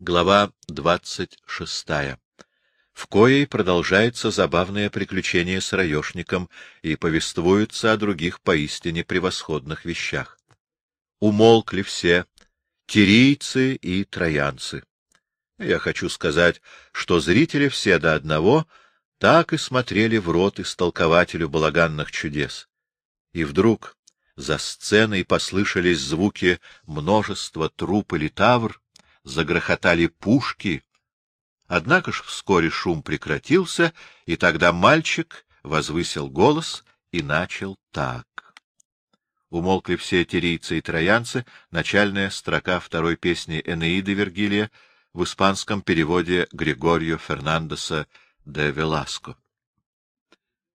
Глава двадцать шестая, в коей продолжается забавное приключение с раешником и повествуется о других поистине превосходных вещах. Умолкли все — тирийцы и троянцы. Я хочу сказать, что зрители все до одного так и смотрели в рот истолкователю балаганных чудес. И вдруг за сценой послышались звуки множества труп или тавр, загрохотали пушки. Однако ж вскоре шум прекратился, и тогда мальчик возвысил голос и начал так. Умолкли все тирийцы и троянцы, начальная строка второй песни Энеиды Вергилия в испанском переводе Григорио Фернандеса де Веласко.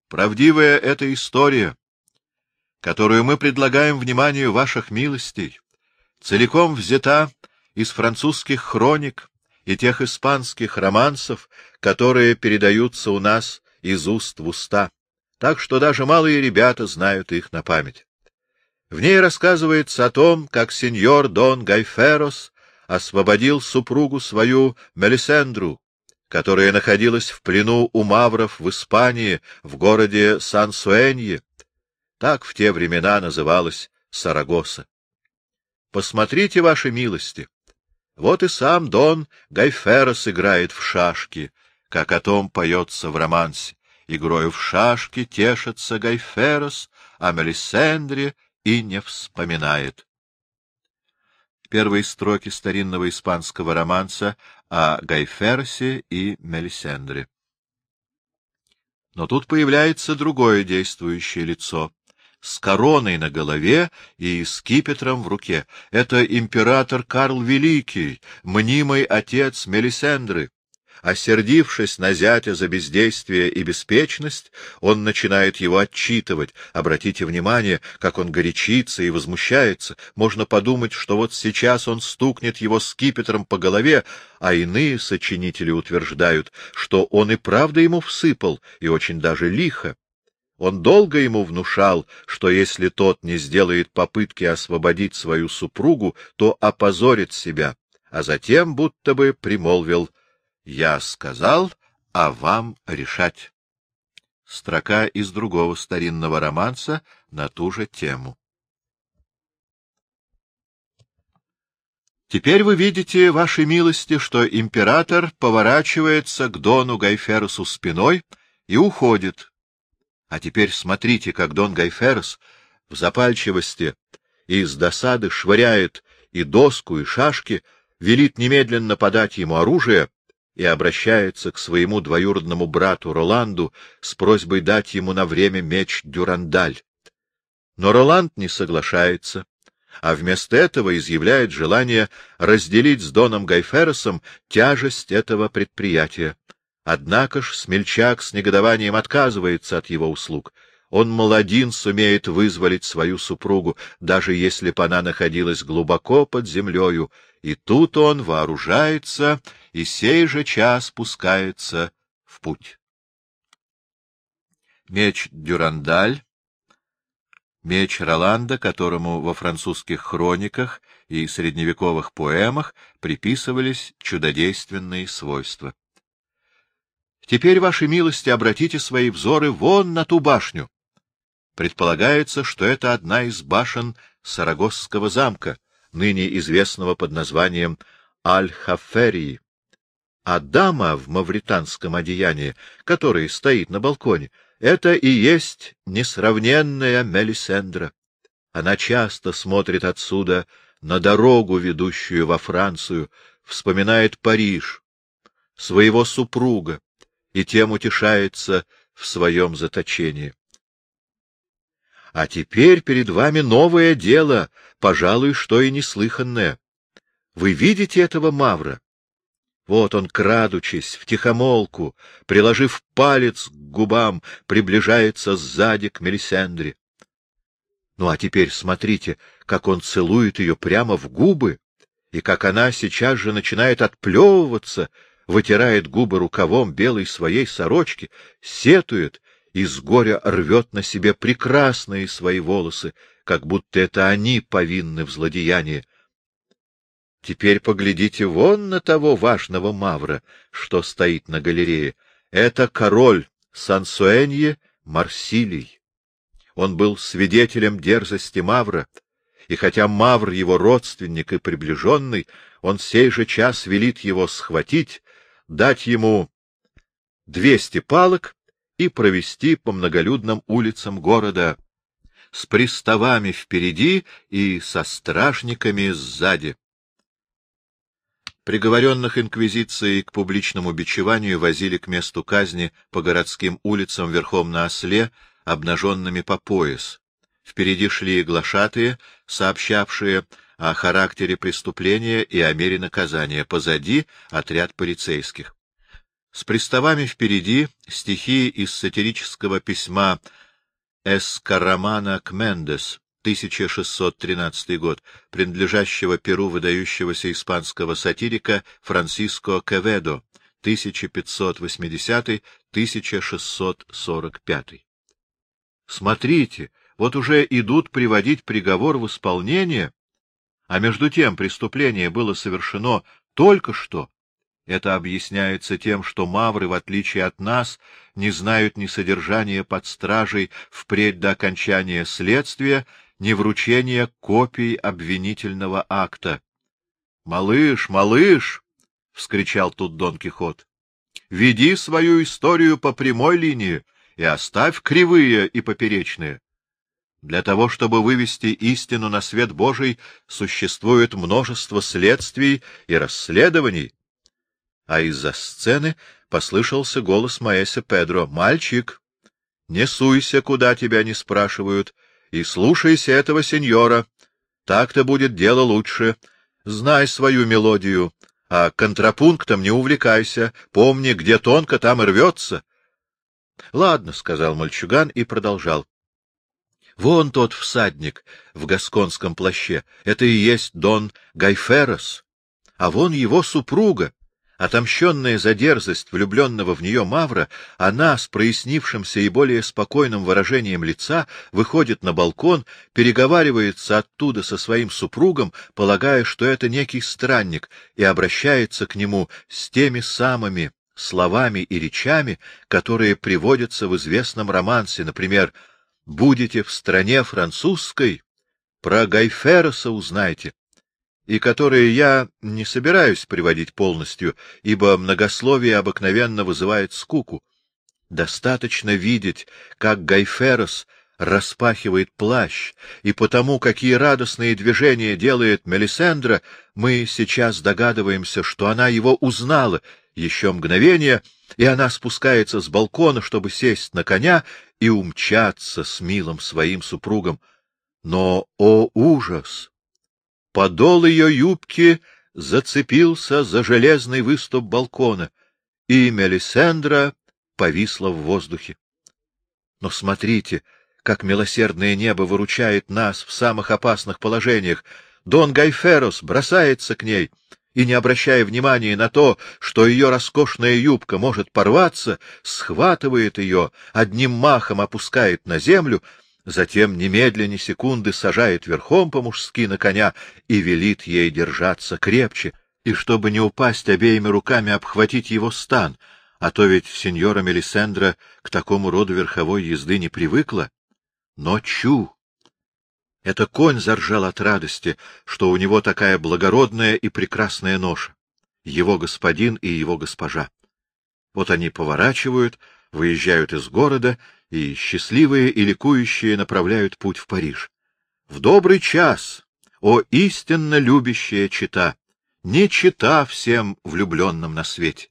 Правдивая эта история, которую мы предлагаем вниманию ваших милостей, целиком взята из французских хроник и тех испанских романсов, которые передаются у нас из уст в уста, так что даже малые ребята знают их на память. В ней рассказывается о том, как сеньор Дон Гайферос освободил супругу свою Мелисендру, которая находилась в плену у мавров в Испании, в городе Сан-Суэнье. Так в те времена называлась Сарагоса. Посмотрите, ваши милости, вот и сам Дон Гайферос играет в шашки, как о том поется в романсе. Игрою в шашки тешится Гайферос, а Мелисендре и не вспоминает. Первые строки старинного испанского романса о Гайферсе и Мелисендре. Но тут появляется другое действующее лицо с короной на голове и скипетром в руке. Это император Карл Великий, мнимый отец Мелисендры. Осердившись на зятя за бездействие и беспечность, он начинает его отчитывать. Обратите внимание, как он горячится и возмущается. Можно подумать, что вот сейчас он стукнет его скипетром по голове, а иные сочинители утверждают, что он и правда ему всыпал, и очень даже лихо. Он долго ему внушал, что если тот не сделает попытки освободить свою супругу, то опозорит себя, а затем будто бы примолвил «Я сказал, а вам решать». Строка из другого старинного романса на ту же тему. Теперь вы видите, ваши милости, что император поворачивается к Дону Гайферусу спиной и уходит, а теперь смотрите, как Дон Гайферс в запальчивости и с досады швыряет и доску, и шашки, велит немедленно подать ему оружие и обращается к своему двоюродному брату Роланду с просьбой дать ему на время меч Дюрандаль. Но Роланд не соглашается, а вместо этого изъявляет желание разделить с Доном Гайферосом тяжесть этого предприятия. Однако ж смельчак с негодованием отказывается от его услуг. Он молодин сумеет вызволить свою супругу, даже если б она находилась глубоко под землею, и тут он вооружается и сей же час пускается в путь. Меч Дюрандаль, меч Роланда, которому во французских хрониках и средневековых поэмах приписывались чудодейственные свойства. Теперь, ваши милости, обратите свои взоры вон на ту башню. Предполагается, что это одна из башен Сарагосского замка, ныне известного под названием Аль-Хаферии. А дама в мавританском одеянии, которая стоит на балконе, это и есть несравненная Мелисендра. Она часто смотрит отсюда на дорогу, ведущую во Францию, вспоминает Париж, своего супруга, и тем утешается в своем заточении. А теперь перед вами новое дело, пожалуй, что и неслыханное. Вы видите этого Мавра? Вот он, крадучись, втихомолку, приложив палец к губам, приближается сзади к Мелисендре. Ну а теперь смотрите, как он целует ее прямо в губы, и как она сейчас же начинает отплевываться, вытирает губы рукавом белой своей сорочки, сетует и с горя рвет на себе прекрасные свои волосы, как будто это они повинны в злодеянии. Теперь поглядите вон на того важного мавра, что стоит на галерее. Это король Сансуэнье Марсилий. Он был свидетелем дерзости Мавра, и хотя Мавр его родственник и приближенный, он сей же час велит его схватить, дать ему двести палок и провести по многолюдным улицам города с приставами впереди и со стражниками сзади. Приговоренных инквизицией к публичному бичеванию возили к месту казни по городским улицам верхом на осле, обнаженными по пояс. Впереди шли глашатые, сообщавшие о характере преступления и о мере наказания. Позади — отряд полицейских. С приставами впереди стихи из сатирического письма Эскарамана Кмендес 1613 год, принадлежащего перу выдающегося испанского сатирика Франсиско Кеведо, 1580-1645. Смотрите, вот уже идут приводить приговор в исполнение, а между тем преступление было совершено только что. Это объясняется тем, что мавры, в отличие от нас, не знают ни содержания под стражей впредь до окончания следствия, ни вручения копий обвинительного акта. — Малыш, малыш! — вскричал тут Дон Кихот. — Веди свою историю по прямой линии и оставь кривые и поперечные. Для того, чтобы вывести истину на свет Божий, существует множество следствий и расследований. А из-за сцены послышался голос Маэса Педро. — Мальчик, не суйся, куда тебя не спрашивают, и слушайся этого сеньора. Так-то будет дело лучше. Знай свою мелодию, а контрапунктом не увлекайся. Помни, где тонко, там и рвется. — Ладно, — сказал мальчуган и продолжал. — Вон тот всадник в гасконском плаще. Это и есть Дон Гайферос. А вон его супруга. Отомщенная за дерзость влюбленного в нее Мавра, она с прояснившимся и более спокойным выражением лица выходит на балкон, переговаривается оттуда со своим супругом, полагая, что это некий странник, и обращается к нему с теми самыми словами и речами, которые приводятся в известном романсе, например, «Будете в стране французской, про Гайфероса узнайте» и которые я не собираюсь приводить полностью, ибо многословие обыкновенно вызывает скуку. Достаточно видеть, как Гайферос распахивает плащ, и потому, какие радостные движения делает Мелисендра, мы сейчас догадываемся, что она его узнала еще мгновение, и она спускается с балкона, чтобы сесть на коня и умчаться с милым своим супругом. Но, о ужас! Подол ее юбки зацепился за железный выступ балкона, и Мелисендра повисла в воздухе. Но смотрите, как милосердное небо выручает нас в самых опасных положениях. Дон Гайферос бросается к ней и, не обращая внимания на то, что ее роскошная юбка может порваться, схватывает ее, одним махом опускает на землю — затем немедленно секунды сажает верхом по-мужски на коня и велит ей держаться крепче, и, чтобы не упасть обеими руками, обхватить его стан, а то ведь сеньора Мелисендра к такому роду верховой езды не привыкла. Но чу! Это конь заржал от радости, что у него такая благородная и прекрасная ноша. Его господин и его госпожа. Вот они поворачивают, выезжают из города и счастливые и ликующие направляют путь в Париж. В добрый час, о истинно любящая чита, не чита всем влюбленным на свете.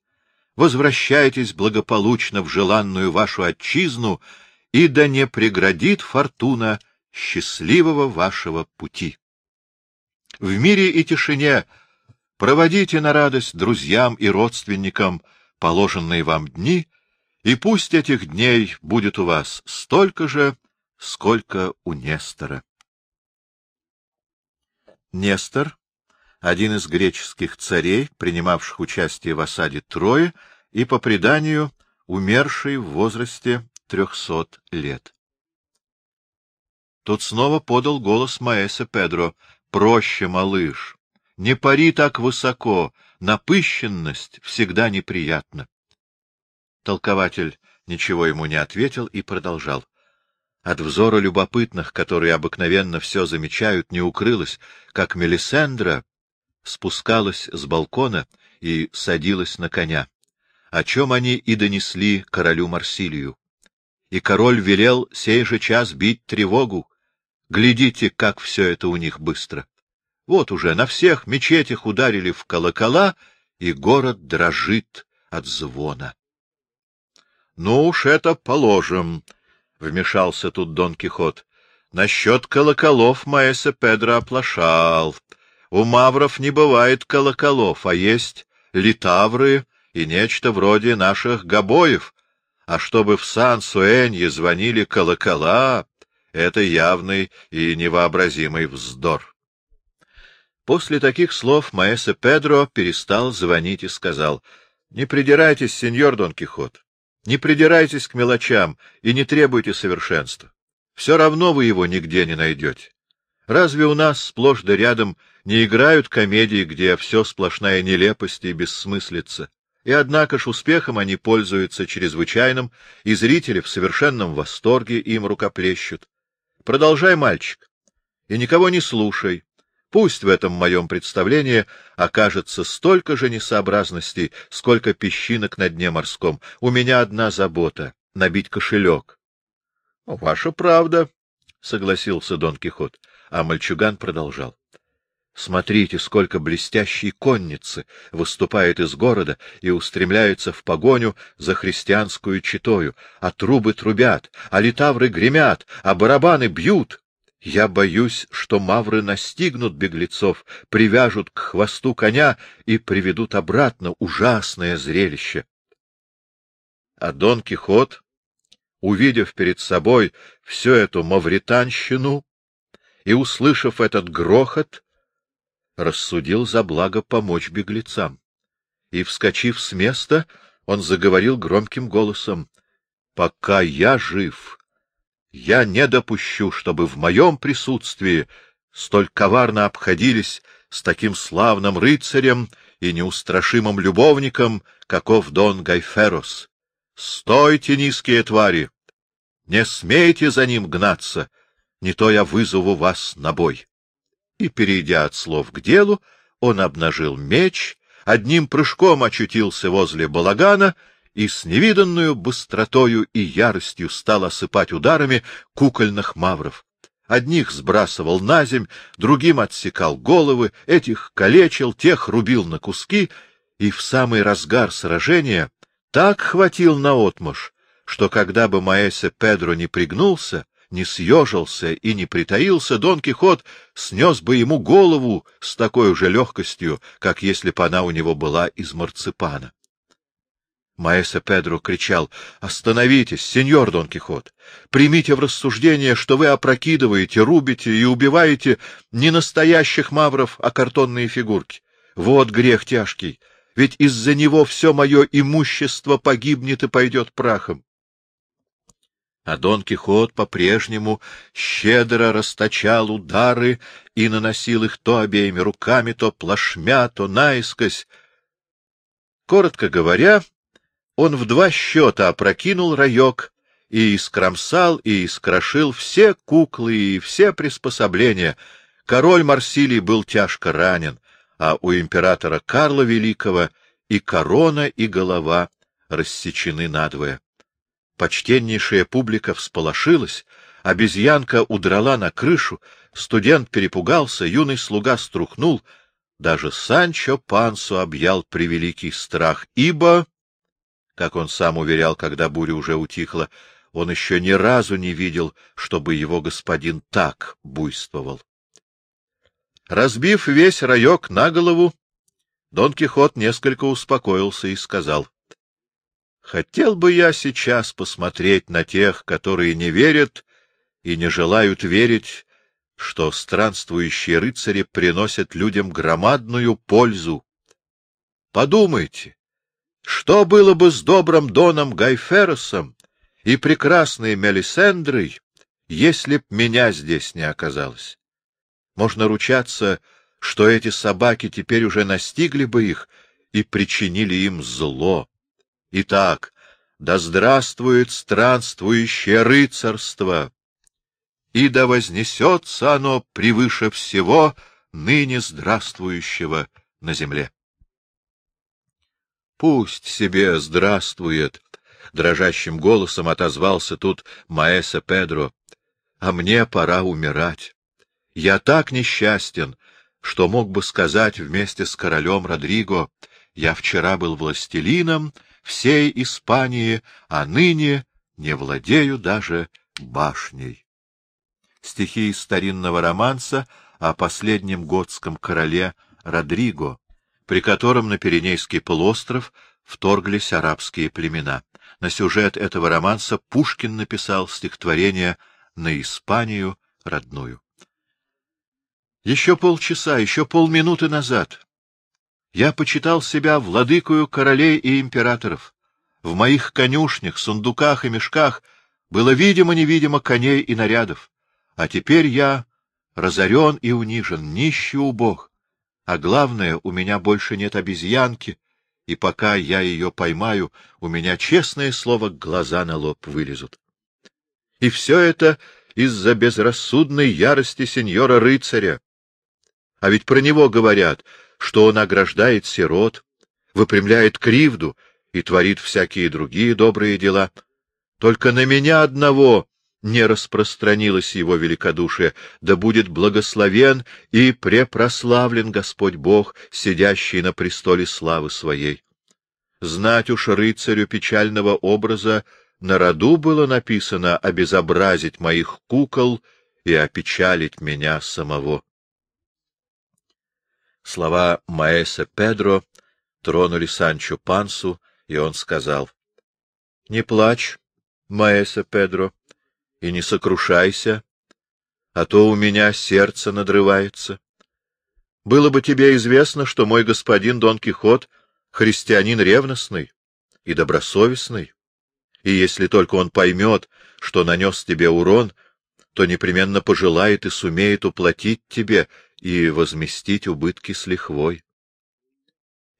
Возвращайтесь благополучно в желанную вашу отчизну, и да не преградит фортуна счастливого вашего пути. В мире и тишине проводите на радость друзьям и родственникам положенные вам дни — и пусть этих дней будет у вас столько же, сколько у Нестора. Нестор — один из греческих царей, принимавших участие в осаде Трои и, по преданию, умерший в возрасте трехсот лет. Тут снова подал голос Маэса Педро. — Проще, малыш. Не пари так высоко, напыщенность всегда неприятна. Толкователь ничего ему не ответил и продолжал. От взора любопытных, которые обыкновенно все замечают, не укрылось, как Мелисендра спускалась с балкона и садилась на коня, о чем они и донесли королю Марсилию. И король велел сей же час бить тревогу. Глядите, как все это у них быстро. Вот уже на всех мечетях ударили в колокола, и город дрожит от звона. — Ну уж это положим, — вмешался тут Дон Кихот. — Насчет колоколов Маэса Педро оплошал. У мавров не бывает колоколов, а есть литавры и нечто вроде наших гобоев. А чтобы в Сан-Суэнье звонили колокола, это явный и невообразимый вздор. После таких слов Маэсе Педро перестал звонить и сказал, — Не придирайтесь, сеньор Дон Кихот, не придирайтесь к мелочам и не требуйте совершенства. Все равно вы его нигде не найдете. Разве у нас сплошь да рядом не играют комедии, где все сплошная нелепость и бессмыслица? И однако ж успехом они пользуются чрезвычайным, и зрители в совершенном восторге им рукоплещут. Продолжай, мальчик, и никого не слушай. Пусть в этом моем представлении окажется столько же несообразностей, сколько песчинок на дне морском. У меня одна забота — набить кошелек. — Ваша правда, — согласился Дон Кихот, а мальчуган продолжал. Смотрите, сколько блестящей конницы выступает из города и устремляется в погоню за христианскую читою, а трубы трубят, а литавры гремят, а барабаны бьют. Я боюсь, что мавры настигнут беглецов, привяжут к хвосту коня и приведут обратно ужасное зрелище. А Дон Кихот, увидев перед собой всю эту мавританщину и услышав этот грохот, рассудил за благо помочь беглецам. И, вскочив с места, он заговорил громким голосом. — Пока я жив, я не допущу, чтобы в моем присутствии столь коварно обходились с таким славным рыцарем и неустрашимым любовником, каков Дон Гайферос. Стойте, низкие твари! Не смейте за ним гнаться, не то я вызову вас на бой и, перейдя от слов к делу, он обнажил меч, одним прыжком очутился возле балагана и с невиданную быстротою и яростью стал осыпать ударами кукольных мавров. Одних сбрасывал на земь, другим отсекал головы, этих калечил, тех рубил на куски, и в самый разгар сражения так хватил наотмашь, что когда бы Маэсе Педро не пригнулся, не съежился и не притаился, Дон Кихот снес бы ему голову с такой же легкостью, как если бы она у него была из марципана. Маэсе Педро кричал, — Остановитесь, сеньор Дон Кихот! Примите в рассуждение, что вы опрокидываете, рубите и убиваете не настоящих мавров, а картонные фигурки. Вот грех тяжкий, ведь из-за него все мое имущество погибнет и пойдет прахом а Дон Кихот по-прежнему щедро расточал удары и наносил их то обеими руками, то плашмя, то наискось. Коротко говоря, он в два счета опрокинул раек и искромсал и искрошил все куклы и все приспособления. Король Марсилий был тяжко ранен, а у императора Карла Великого и корона, и голова рассечены надвое. Почтеннейшая публика всполошилась, обезьянка удрала на крышу, студент перепугался, юный слуга струхнул, даже Санчо Пансу объял превеликий страх, ибо, как он сам уверял, когда буря уже утихла, он еще ни разу не видел, чтобы его господин так буйствовал. Разбив весь раек на голову, Дон Кихот несколько успокоился и сказал, Хотел бы я сейчас посмотреть на тех, которые не верят и не желают верить, что странствующие рыцари приносят людям громадную пользу. Подумайте, что было бы с добрым Доном Гайферосом и прекрасной Мелисендрой, если б меня здесь не оказалось? Можно ручаться, что эти собаки теперь уже настигли бы их и причинили им зло. Итак, да здравствует странствующее рыцарство! И да вознесется оно превыше всего ныне здравствующего на земле. Пусть себе здравствует, — дрожащим голосом отозвался тут Маэса Педро, — а мне пора умирать. Я так несчастен, что мог бы сказать вместе с королем Родриго, я вчера был властелином всей Испании, а ныне не владею даже башней. Стихи из старинного романса о последнем готском короле Родриго, при котором на Пиренейский полуостров вторглись арабские племена. На сюжет этого романса Пушкин написал стихотворение «На Испанию родную». Еще полчаса, еще полминуты назад я почитал себя владыкою королей и императоров. В моих конюшнях, сундуках и мешках было видимо-невидимо коней и нарядов. А теперь я разорен и унижен, нищий убог. А главное, у меня больше нет обезьянки, и пока я ее поймаю, у меня, честное слово, глаза на лоб вылезут. И все это из-за безрассудной ярости сеньора-рыцаря, а ведь про него говорят, что он ограждает сирот, выпрямляет кривду и творит всякие другие добрые дела. Только на меня одного не распространилось его великодушие, да будет благословен и препрославлен Господь Бог, сидящий на престоле славы своей. Знать уж рыцарю печального образа на роду было написано обезобразить моих кукол и опечалить меня самого. Слова Маэса Педро тронули Санчо Пансу, и он сказал, — Не плачь, Маэса Педро, и не сокрушайся, а то у меня сердце надрывается. Было бы тебе известно, что мой господин Дон Кихот — христианин ревностный и добросовестный, и если только он поймет, что нанес тебе урон, то непременно пожелает и сумеет уплатить тебе и возместить убытки с лихвой.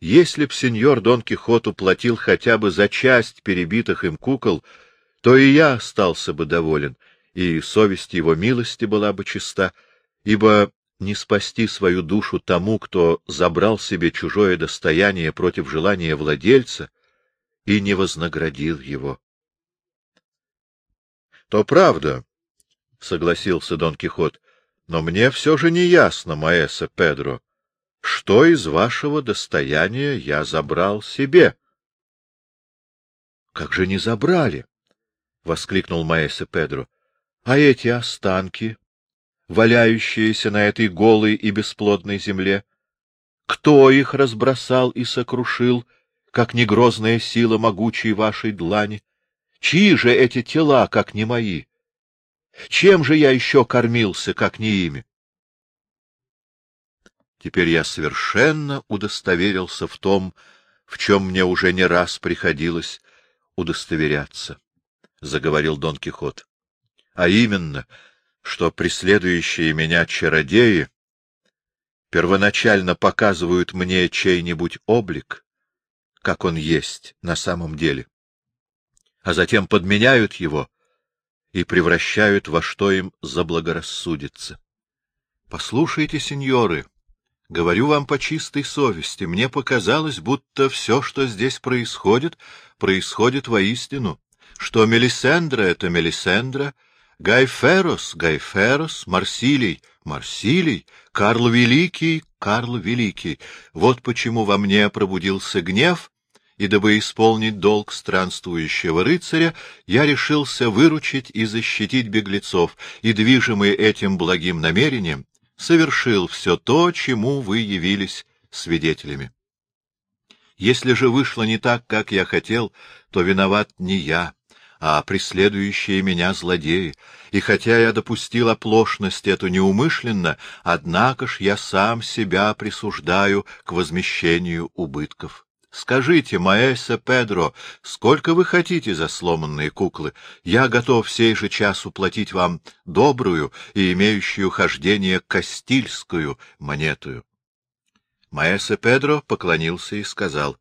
Если б сеньор Дон Кихот уплатил хотя бы за часть перебитых им кукол, то и я остался бы доволен, и совесть его милости была бы чиста, ибо не спасти свою душу тому, кто забрал себе чужое достояние против желания владельца и не вознаградил его. — То правда, — согласился Дон Кихот, но мне все же не ясно, Маэса Педро, что из вашего достояния я забрал себе. — Как же не забрали? — воскликнул Маэса Педро. — А эти останки, валяющиеся на этой голой и бесплодной земле, кто их разбросал и сокрушил, как негрозная сила могучей вашей длани? Чьи же эти тела, как не мои? Чем же я еще кормился, как не ими? Теперь я совершенно удостоверился в том, в чем мне уже не раз приходилось удостоверяться, — заговорил Дон Кихот. — А именно, что преследующие меня чародеи первоначально показывают мне чей-нибудь облик, как он есть на самом деле, а затем подменяют его и превращают во что им заблагорассудится. Послушайте, сеньоры, говорю вам по чистой совести, мне показалось, будто все, что здесь происходит, происходит воистину, что Мелисендра — это Мелисендра, Гайферос — Гайферос, Марсилий — Марсилий, Карл Великий — Карл Великий. Вот почему во мне пробудился гнев, и дабы исполнить долг странствующего рыцаря, я решился выручить и защитить беглецов, и, движимый этим благим намерением, совершил все то, чему вы явились свидетелями. Если же вышло не так, как я хотел, то виноват не я, а преследующие меня злодеи, и хотя я допустил оплошность эту неумышленно, однако ж я сам себя присуждаю к возмещению убытков. Скажите, Маэса Педро, сколько вы хотите за сломанные куклы? Я готов сей же час уплатить вам добрую и имеющую хождение кастильскую монетую. Маэсе Педро поклонился и сказал,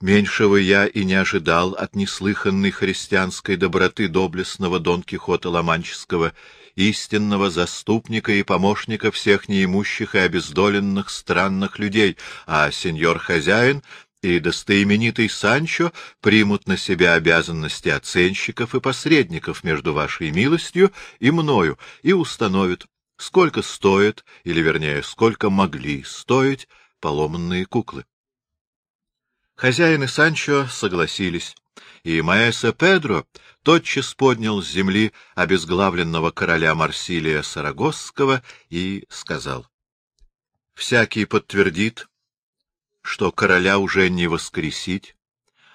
Меньшего я и не ожидал от неслыханной христианской доброты доблестного Дон Кихота Ломанческого, истинного заступника и помощника всех неимущих и обездоленных странных людей, а сеньор-хозяин и достоименитый Санчо примут на себя обязанности оценщиков и посредников между вашей милостью и мною и установят, сколько стоят, или, вернее, сколько могли стоить поломанные куклы. Хозяин и Санчо согласились, и Маэса Педро тотчас поднял с земли обезглавленного короля Марсилия Сарагосского и сказал, «Всякий подтвердит, что короля уже не воскресить,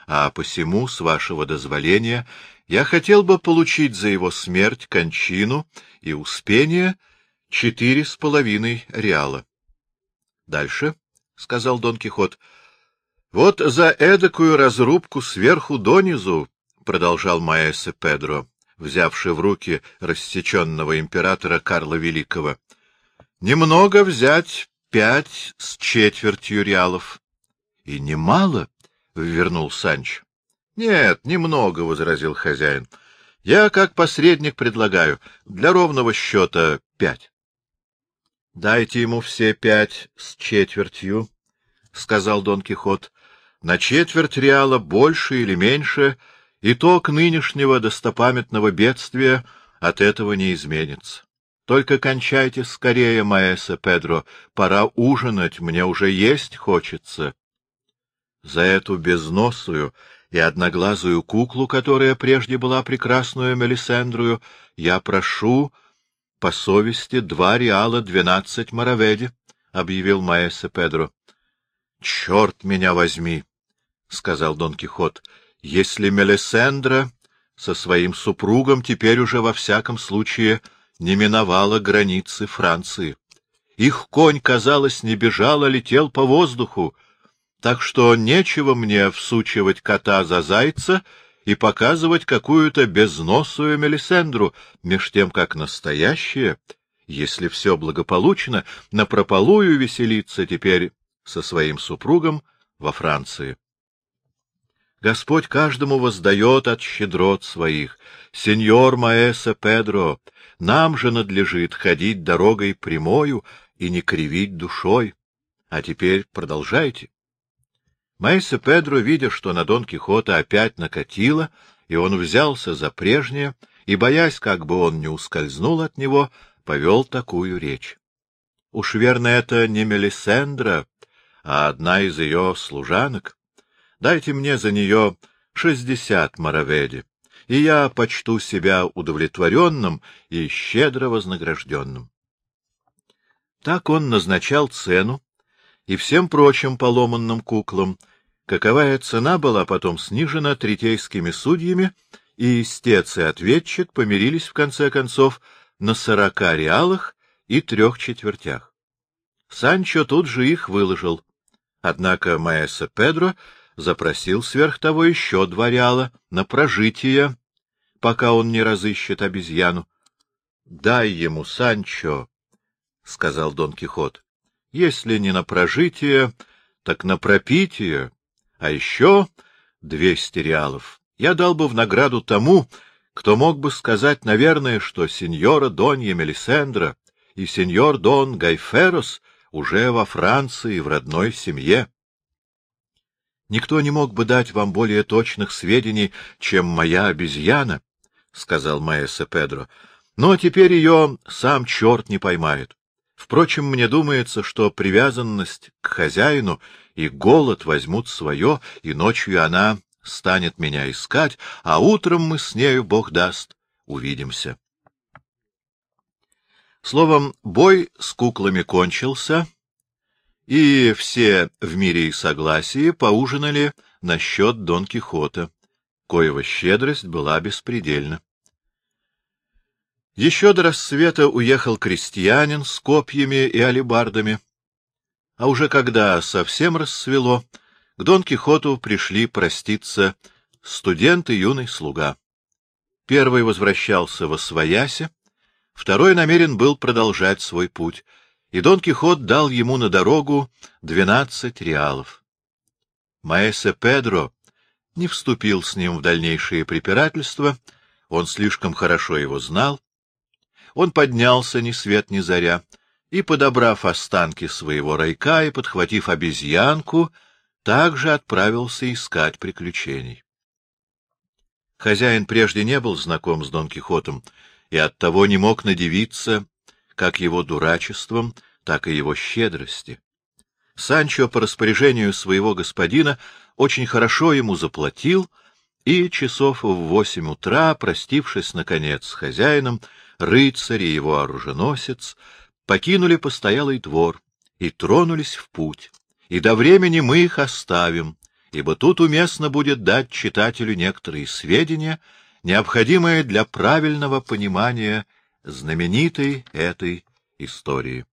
а посему, с вашего дозволения, я хотел бы получить за его смерть, кончину и успение четыре с половиной реала». «Дальше», — сказал Дон Кихот, — вот за эдакую разрубку сверху донизу, — продолжал Маэсе Педро, взявший в руки рассеченного императора Карла Великого, — немного взять пять с четвертью реалов. — И немало, — вернул Санч. — Нет, немного, — возразил хозяин. — Я, как посредник, предлагаю для ровного счета пять. — Дайте ему все пять с четвертью, — сказал Дон Кихот, на четверть реала больше или меньше, итог нынешнего достопамятного бедствия от этого не изменится. Только кончайте скорее, Маэса Педро, пора ужинать, мне уже есть хочется. За эту безносую и одноглазую куклу, которая прежде была прекрасную Мелисендрую, я прошу по совести два реала двенадцать мараведи, — объявил Маэса Педро. — Черт меня возьми! — сказал Дон Кихот, — если Мелисендра со своим супругом теперь уже во всяком случае не миновала границы Франции. Их конь, казалось, не бежал, а летел по воздуху, так что нечего мне всучивать кота за зайца и показывать какую-то безносую Мелисендру, меж тем как настоящее, если все благополучно, напропалую веселиться теперь со своим супругом во Франции. Господь каждому воздает от щедрот своих. Сеньор Маэса Педро, нам же надлежит ходить дорогой прямою и не кривить душой. А теперь продолжайте. Маэса Педро, видя, что на Дон Кихота опять накатило, и он взялся за прежнее, и, боясь, как бы он не ускользнул от него, повел такую речь. Уж верно, это не Мелисендра, а одна из ее служанок. Дайте мне за нее шестьдесят мараведи, и я почту себя удовлетворенным и щедро вознагражденным. Так он назначал цену и всем прочим поломанным куклам, каковая цена была потом снижена третейскими судьями, и истец и ответчик помирились в конце концов на сорока реалах и трех четвертях. Санчо тут же их выложил. Однако Маэса Педро запросил сверх того еще два реала на прожитие, пока он не разыщет обезьяну. — Дай ему, Санчо, — сказал Дон Кихот, — если не на прожитие, так на пропитие, а еще двести реалов. Я дал бы в награду тому, кто мог бы сказать, наверное, что сеньора Донья Мелисендра и сеньор Дон Гайферос уже во Франции в родной семье. Никто не мог бы дать вам более точных сведений, чем моя обезьяна, — сказал Маэса Педро. — Но теперь ее сам черт не поймает. Впрочем, мне думается, что привязанность к хозяину и голод возьмут свое, и ночью она станет меня искать, а утром мы с нею, Бог даст, увидимся. Словом, бой с куклами кончился, и все в мире и согласии поужинали насчет Дон Кихота, коего щедрость была беспредельна. Еще до рассвета уехал крестьянин с копьями и алебардами, а уже когда совсем рассвело, к Дон Кихоту пришли проститься студент и юный слуга. Первый возвращался во Своясе, второй намерен был продолжать свой путь, и Дон Кихот дал ему на дорогу двенадцать реалов. Маэсе Педро не вступил с ним в дальнейшие препирательства, он слишком хорошо его знал. Он поднялся ни свет ни заря, и, подобрав останки своего райка и подхватив обезьянку, также отправился искать приключений. Хозяин прежде не был знаком с Дон Кихотом и оттого не мог надевиться как его дурачеством, так и его щедрости. Санчо по распоряжению своего господина очень хорошо ему заплатил, и часов в восемь утра, простившись, наконец, с хозяином, рыцарь и его оруженосец покинули постоялый двор и тронулись в путь, и до времени мы их оставим, ибо тут уместно будет дать читателю некоторые сведения, необходимые для правильного понимания знаменитой этой истории.